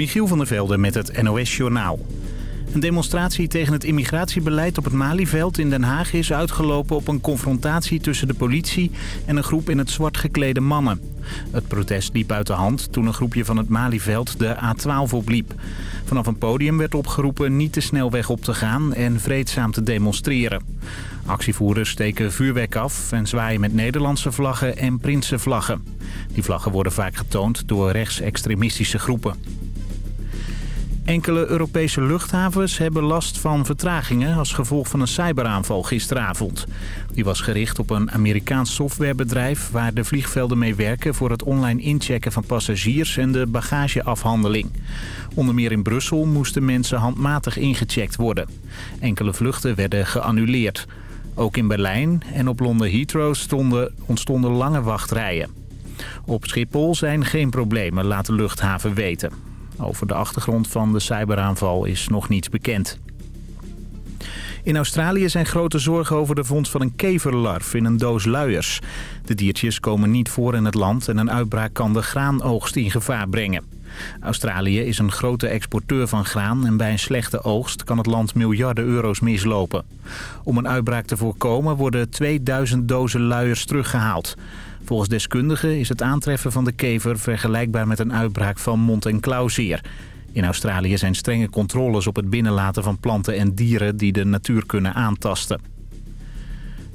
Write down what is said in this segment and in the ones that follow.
Michiel van der Velde met het NOS-journaal. Een demonstratie tegen het immigratiebeleid op het Malieveld in Den Haag is uitgelopen op een confrontatie tussen de politie en een groep in het zwart geklede mannen. Het protest liep uit de hand toen een groepje van het Malieveld de A12 opliep. Vanaf een podium werd opgeroepen niet te snel weg op te gaan en vreedzaam te demonstreren. Actievoerders steken vuurwerk af en zwaaien met Nederlandse vlaggen en prinsenvlaggen. Die vlaggen worden vaak getoond door rechtsextremistische groepen. Enkele Europese luchthavens hebben last van vertragingen als gevolg van een cyberaanval gisteravond. Die was gericht op een Amerikaans softwarebedrijf waar de vliegvelden mee werken voor het online inchecken van passagiers en de bagageafhandeling. Onder meer in Brussel moesten mensen handmatig ingecheckt worden. Enkele vluchten werden geannuleerd. Ook in Berlijn en op Londen Heathrow stonden, ontstonden lange wachtrijen. Op Schiphol zijn geen problemen, laat de luchthaven weten. Over de achtergrond van de cyberaanval is nog niets bekend. In Australië zijn grote zorgen over de vondst van een keverlarf in een doos luiers. De diertjes komen niet voor in het land en een uitbraak kan de graanoogst in gevaar brengen. Australië is een grote exporteur van graan en bij een slechte oogst kan het land miljarden euro's mislopen. Om een uitbraak te voorkomen worden 2000 dozen luiers teruggehaald. Volgens deskundigen is het aantreffen van de kever vergelijkbaar met een uitbraak van mond- en klauwzeer. In Australië zijn strenge controles op het binnenlaten van planten en dieren die de natuur kunnen aantasten.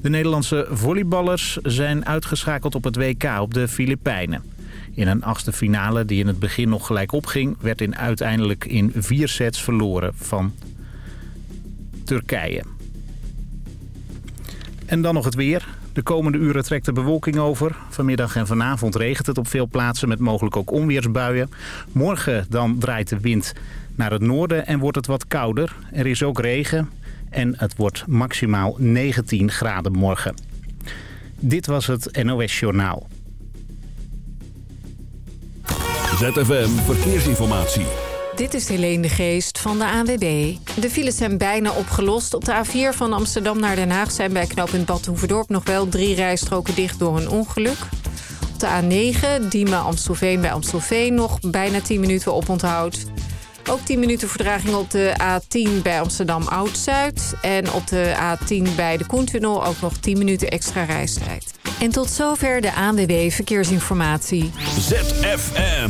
De Nederlandse volleyballers zijn uitgeschakeld op het WK op de Filipijnen. In een achtste finale die in het begin nog gelijk opging... werd in uiteindelijk in vier sets verloren van Turkije. En dan nog het weer. De komende uren trekt de bewolking over. Vanmiddag en vanavond regent het op veel plaatsen met mogelijk ook onweersbuien. Morgen dan draait de wind naar het noorden en wordt het wat kouder. Er is ook regen en het wordt maximaal 19 graden morgen. Dit was het NOS Journaal. ZFM Verkeersinformatie. Dit is Helene de Geest van de ANWB. De files zijn bijna opgelost. Op de A4 van Amsterdam naar Den Haag zijn bij knooppunt Bad Hoeverdorp nog wel drie rijstroken dicht door een ongeluk. Op de A9, Diemen Amstelveen bij Amstelveen nog bijna 10 minuten op onthoud. Ook 10 minuten verdraging op de A10 bij Amsterdam Oud-Zuid. En op de A10 bij de Koentunnel ook nog 10 minuten extra reistijd. En tot zover de ANWB Verkeersinformatie. ZFM.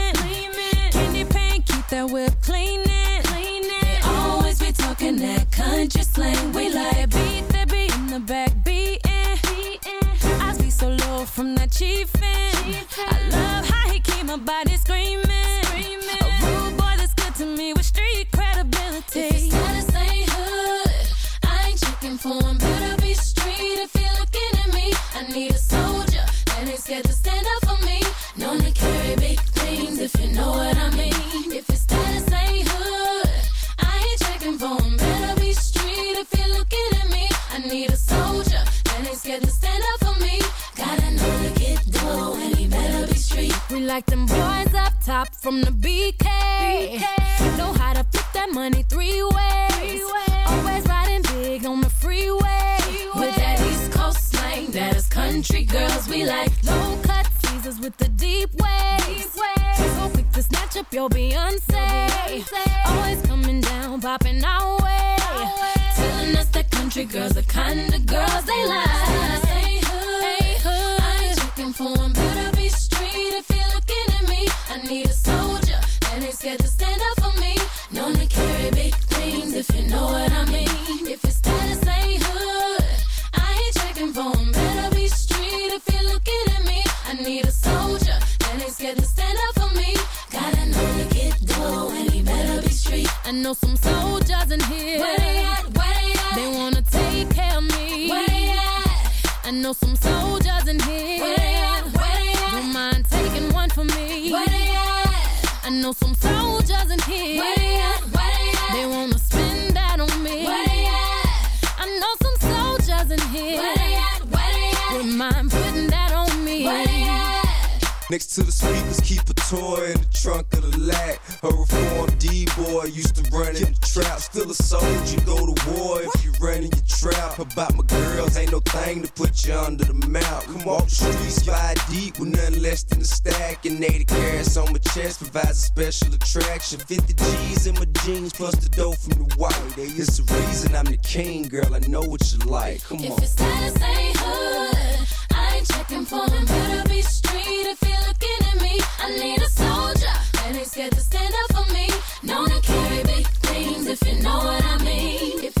That whip cleaning. They always be talking that country slang. We like beat that be in the back beating. I be so low from that chiefin'. I love how he keep my body screaming. A rude boy that's good to me walk the streets five deep with nothing less than a stack. And 80 carats on my chest provides a special attraction. 50 G's in my jeans plus the dough from the white. It's the reason I'm the king, girl. I know what you like. Come If on. your status ain't hood, I ain't checking for him. Better be street if you're looking at me. I need a soldier that ain't scared to stand up for me. Known to carry big things if you know what I mean. If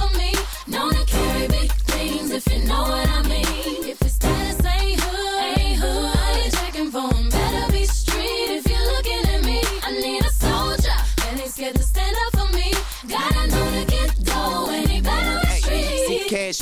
for me. Known to carry big things if you know what I mean. If your status ain't hood, ain't hood, I ain't checking for him. Better be street if you're looking at me. I need a soldier that ain't scared to stand up for me. Gotta know to get dough and he better be See, street. cash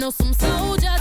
know some soldiers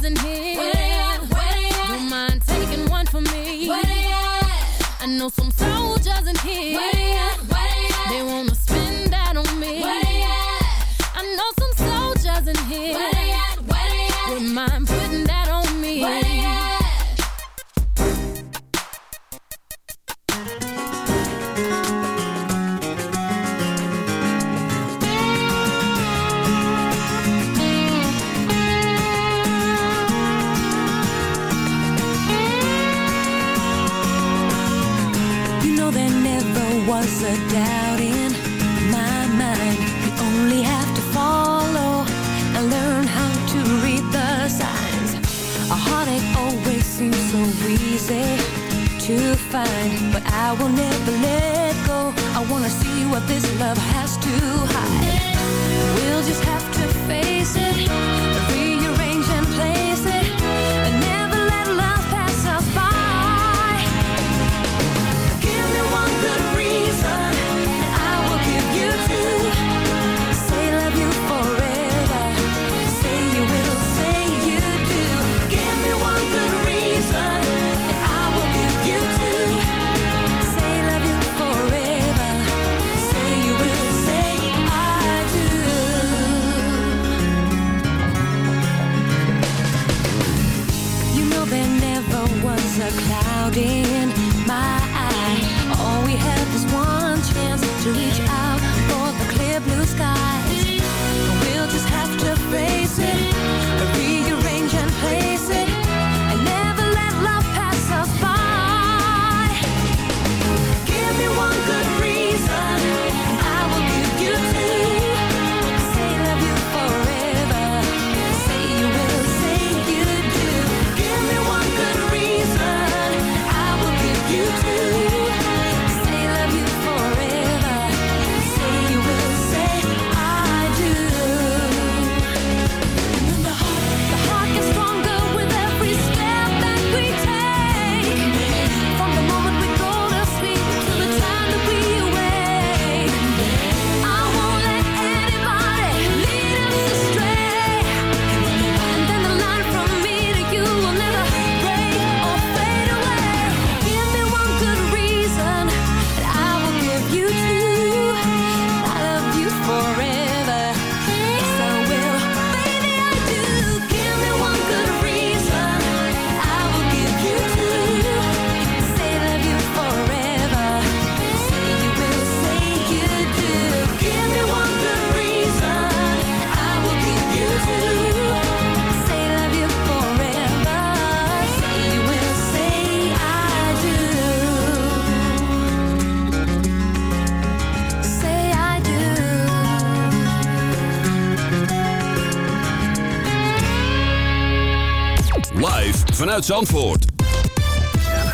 Zandvoort.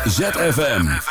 ZFM.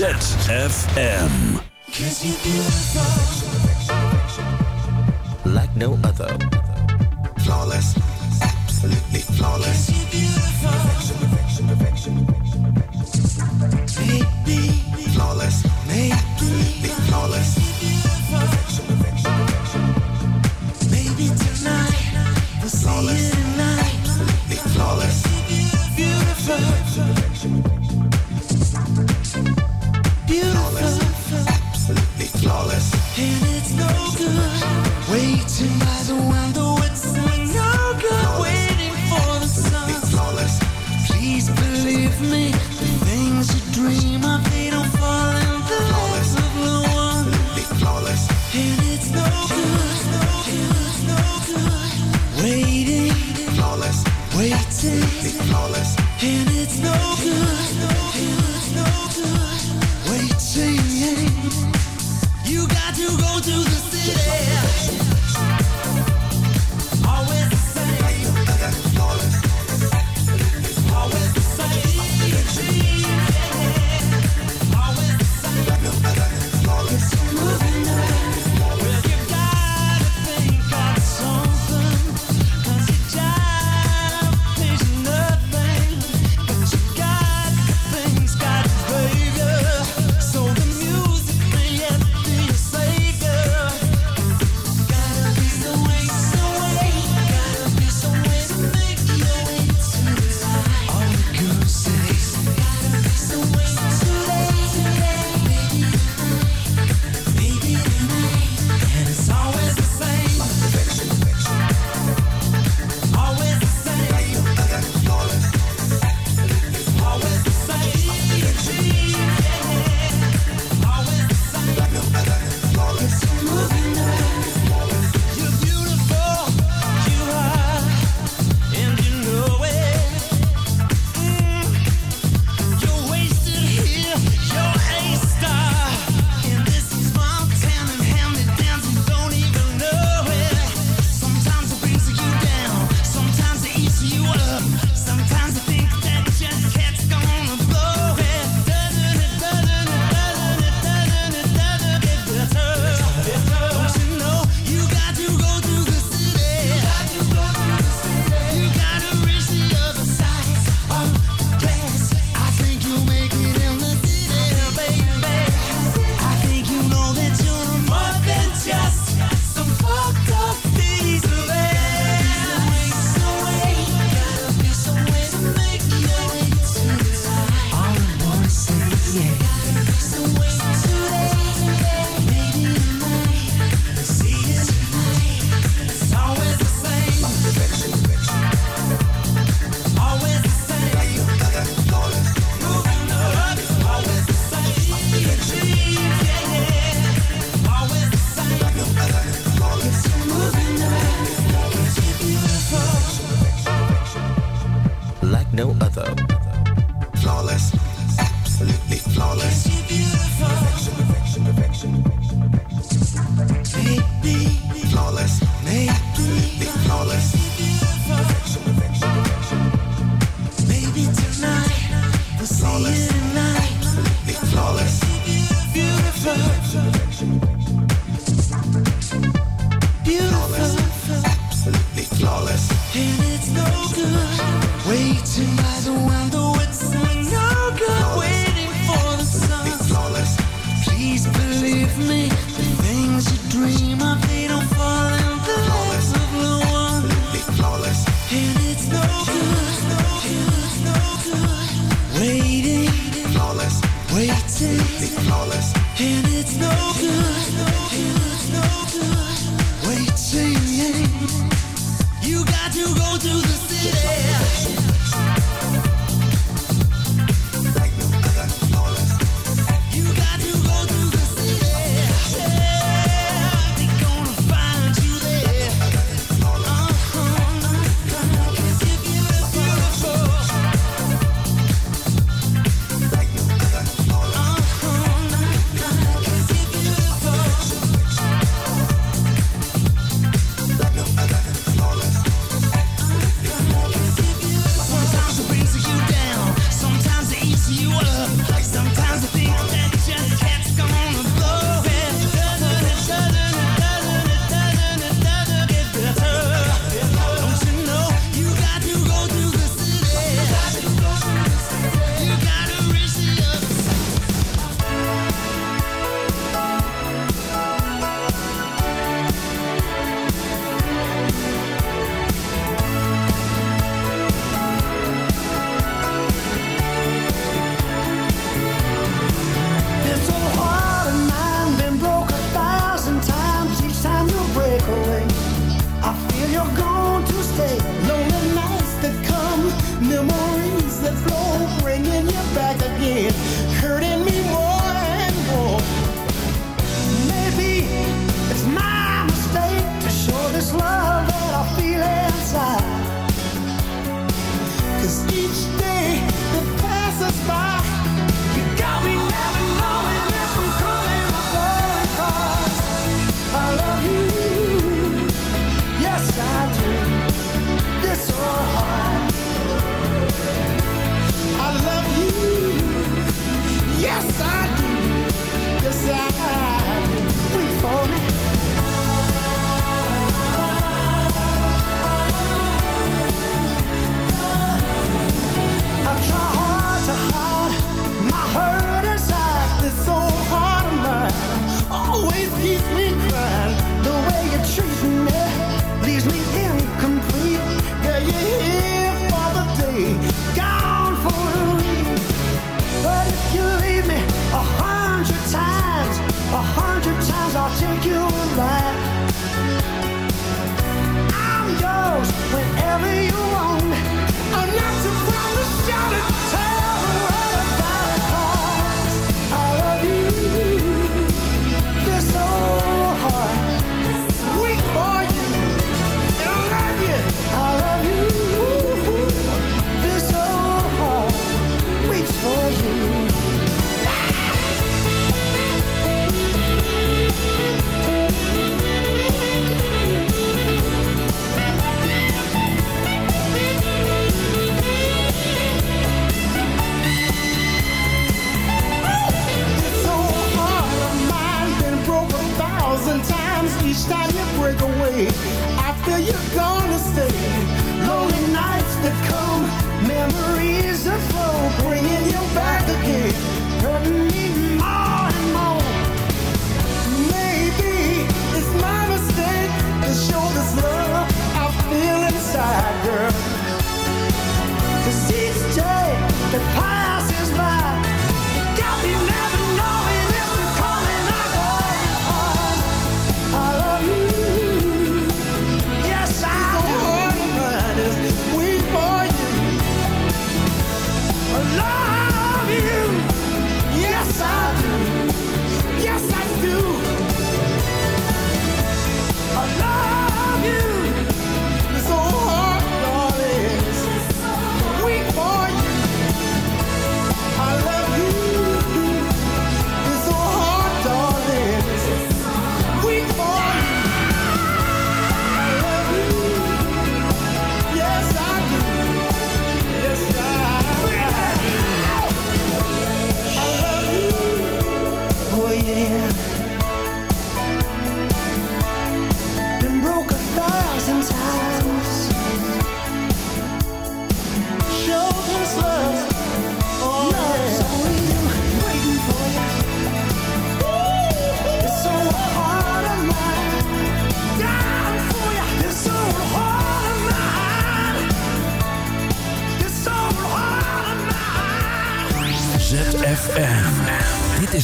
ZFM. like no other. Flawless, absolutely flawless.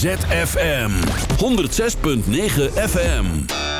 ZFM 106.9 FM.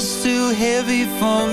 just too heavy for me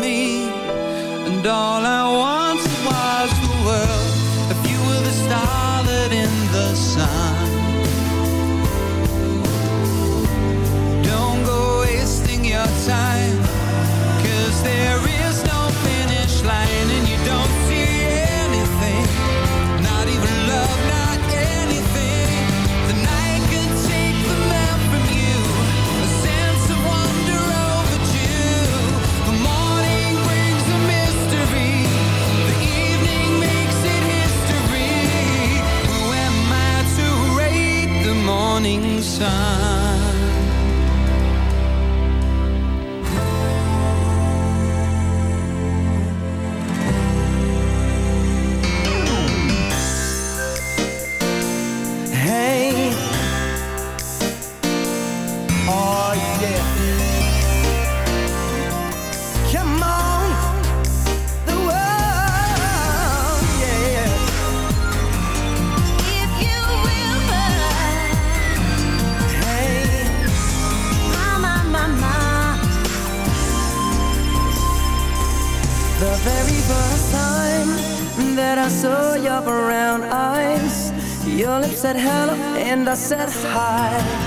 Oh yeah. Come on, the world. If you will hey, the very first time that I saw your brown eyes, your lips said hello and I said hi.